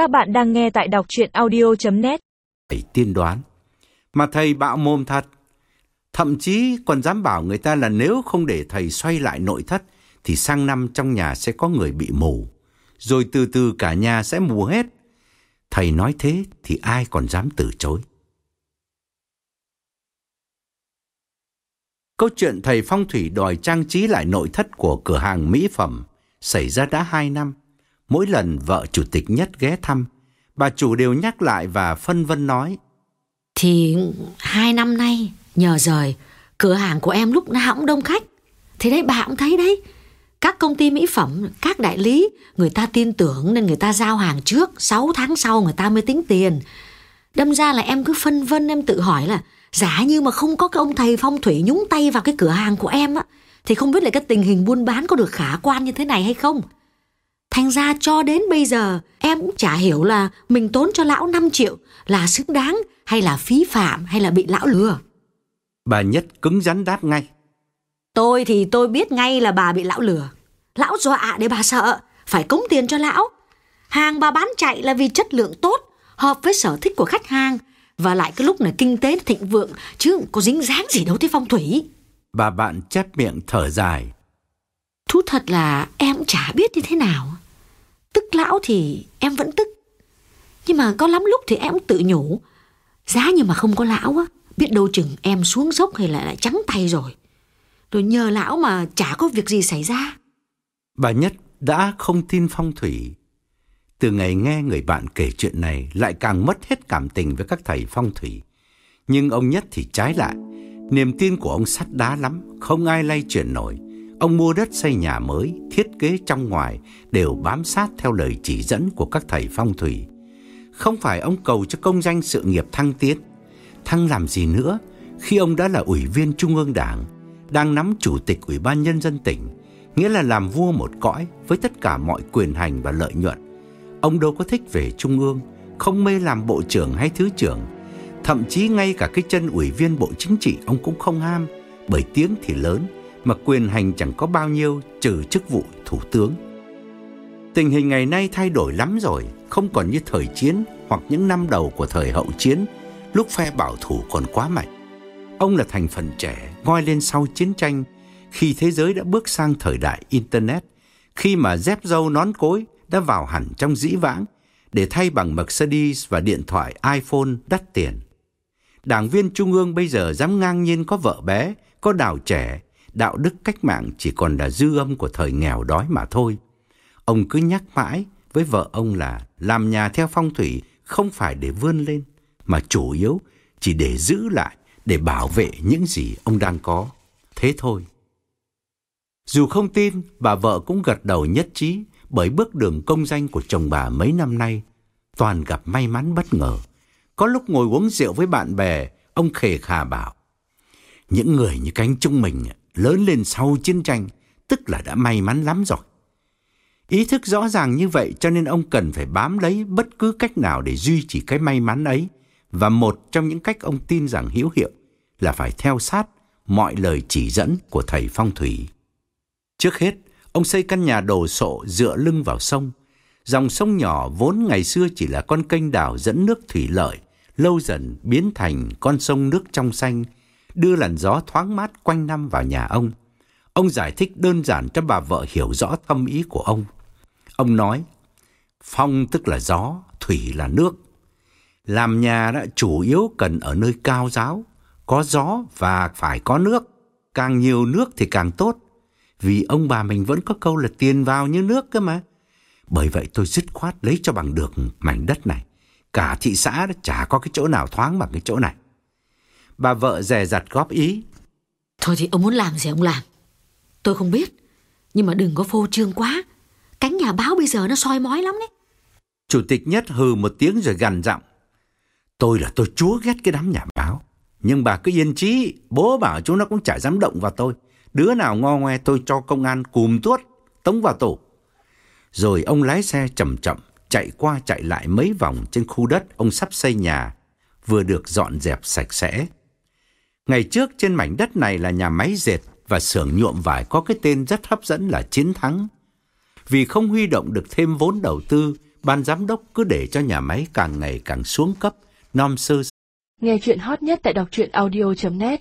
Các bạn đang nghe tại đọc chuyện audio.net Thầy tiên đoán. Mà thầy bạo mồm thật. Thậm chí còn dám bảo người ta là nếu không để thầy xoay lại nội thất, thì sang năm trong nhà sẽ có người bị mù. Rồi từ từ cả nhà sẽ mù hết. Thầy nói thế thì ai còn dám từ chối. Câu chuyện thầy phong thủy đòi trang trí lại nội thất của cửa hàng mỹ phẩm xảy ra đã hai năm. Mỗi lần vợ chủ tịch nhất ghé thăm, bà chủ đều nhắc lại và phân vân nói. Thì hai năm nay nhờ rời cửa hàng của em lúc nào cũng đông khách. Thì đấy bà cũng thấy đấy. Các công ty mỹ phẩm, các đại lý, người ta tin tưởng nên người ta giao hàng trước, 6 tháng sau người ta mới tính tiền. Đâm ra là em cứ phân vân em tự hỏi là giả như mà không có cái ông thầy phong thủy nhúng tay vào cái cửa hàng của em á thì không biết là cái tình hình buôn bán có được khả quan như thế này hay không. Thành ra cho đến bây giờ em cũng chả hiểu là mình tốn cho lão 5 triệu là xứng đáng hay là phí phạm hay là bị lão lừa. Bà Nhất cứng rắn đáp ngay. Tôi thì tôi biết ngay là bà bị lão lừa. Lão dọa để bà sợ, phải cống tiền cho lão. Hàng bà bán chạy là vì chất lượng tốt, hợp với sở thích của khách hàng. Và lại cái lúc này kinh tế thịnh vượng, chứ có dính dáng gì đâu tới phong thủy. Bà bạn chép miệng thở dài. Thú thật là em chả biết như thế nào. Tức lão thì em vẫn tức. Nhưng mà có lắm lúc thì em cũng tự nhủ. Giá như mà không có lão á, biết đâu chừng em xuống dốc hay là lại trắng tay rồi. Rồi nhờ lão mà chả có việc gì xảy ra. Bà Nhất đã không tin phong thủy. Từ ngày nghe người bạn kể chuyện này lại càng mất hết cảm tình với các thầy phong thủy. Nhưng ông Nhất thì trái lại. Niềm tin của ông sắt đá lắm, không ai lay chuyển nổi. Ông mua đất xây nhà mới, thiết kế trong ngoài đều bám sát theo lời chỉ dẫn của các thầy phong thủy. Không phải ông cầu cho công danh sự nghiệp thăng tiến. Thăng làm gì nữa khi ông đã là ủy viên Trung ương Đảng, đang nắm chủ tịch Ủy ban Nhân dân tỉnh, nghĩa là làm vua một cõi với tất cả mọi quyền hành và lợi nhuận. Ông đâu có thích về Trung ương, không mê làm bộ trưởng hay thứ trưởng. Thậm chí ngay cả cái chân ủy viên bộ chính trị ông cũng không ham, bởi tiếng thì lớn, mà quyền hành chẳng có bao nhiêu trừ chức vụ thủ tướng. Tình hình ngày nay thay đổi lắm rồi, không còn như thời chiến hoặc những năm đầu của thời hậu chiến, lúc phe bảo thủ còn quá mạnh. Ông là thành phần trẻ, ngoi lên sau chiến tranh, khi thế giới đã bước sang thời đại Internet, khi mà dép dâu nón cối đã vào hẳn trong dĩ vãng để thay bằng Mercedes và điện thoại iPhone đắt tiền. Đảng viên Trung ương bây giờ dám ngang nhiên có vợ bé, có đào trẻ, đạo đức cách mạng chỉ còn là dư âm của thời nghèo đói mà thôi. Ông cứ nhắc mãi với vợ ông là làm nhà theo phong thủy không phải để vươn lên, mà chủ yếu chỉ để giữ lại, để bảo vệ những gì ông đang có. Thế thôi. Dù không tin, bà vợ cũng gật đầu nhất trí bởi bước đường công danh của chồng bà mấy năm nay toàn gặp may mắn bất ngờ. Có lúc ngồi uống rượu với bạn bè, ông khề khà bảo những người như cánh trung mình lớn lên sau chiến tranh, tức là đã may mắn lắm rồi. Ý thức rõ ràng như vậy cho nên ông cần phải bám lấy bất cứ cách nào để duy trì cái may mắn ấy. Và một trong những cách ông tin rằng hữu hiệu là phải theo sát mọi lời chỉ dẫn của thầy phong thủy. Trước hết, ông xây căn nhà đồ sộ dựa lưng vào sông. Dòng sông nhỏ vốn ngày xưa chỉ là con kênh đào dẫn nước thủy lợi, lâu dần biến thành con sông nước trong xanh, đưa làn gió thoáng mát quanh năm vào nhà ông. Ông giải thích đơn giản cho bà vợ hiểu rõ thâm ý của ông. Ông nói, phong tức là gió, thủy là nước. Làm nhà đã chủ yếu cần ở nơi cao giáo, có gió và phải có nước. Càng nhiều nước thì càng tốt, vì ông bà mình vẫn có câu là tiền vào như nước cơ mà. Bởi vậy tôi dứt khoát lấy cho bằng được mảnh đất này. Cả thị xã đã chả có cái chỗ nào thoáng bằng cái chỗ này. Bà vợ dè dặt góp ý. Thôi thì ông muốn làm gì ông làm. Tôi không biết, nhưng mà đừng có phô trương quá. Cánh nhà báo bây giờ nó soi mói lắm đấy. Chủ tịch nhất hừ một tiếng rồi gằn giọng. Tôi là tôi chúa ghét cái đám nhà báo. Nhưng bà cứ yên trí, bố bảo chúng nó cũng chả dám động vào tôi. Đứa nào ngo ngoe tôi cho công an cùm tuốt, tống vào tù. Rồi ông lái xe chậm chậm, chạy qua chạy lại mấy vòng trên khu đất ông sắp xây nhà, vừa được dọn dẹp sạch sẽ. Ngày trước trên mảnh đất này là nhà máy dệt và xưởng nhuộm vải có cái tên rất hấp dẫn là Chiến Thắng. Vì không huy động được thêm vốn đầu tư ban giám đốc cứ để cho nhà máy càng ngày càng xuống cấp, nom sơ Nghe chuyện hot nhất tại đọc truyện audio.net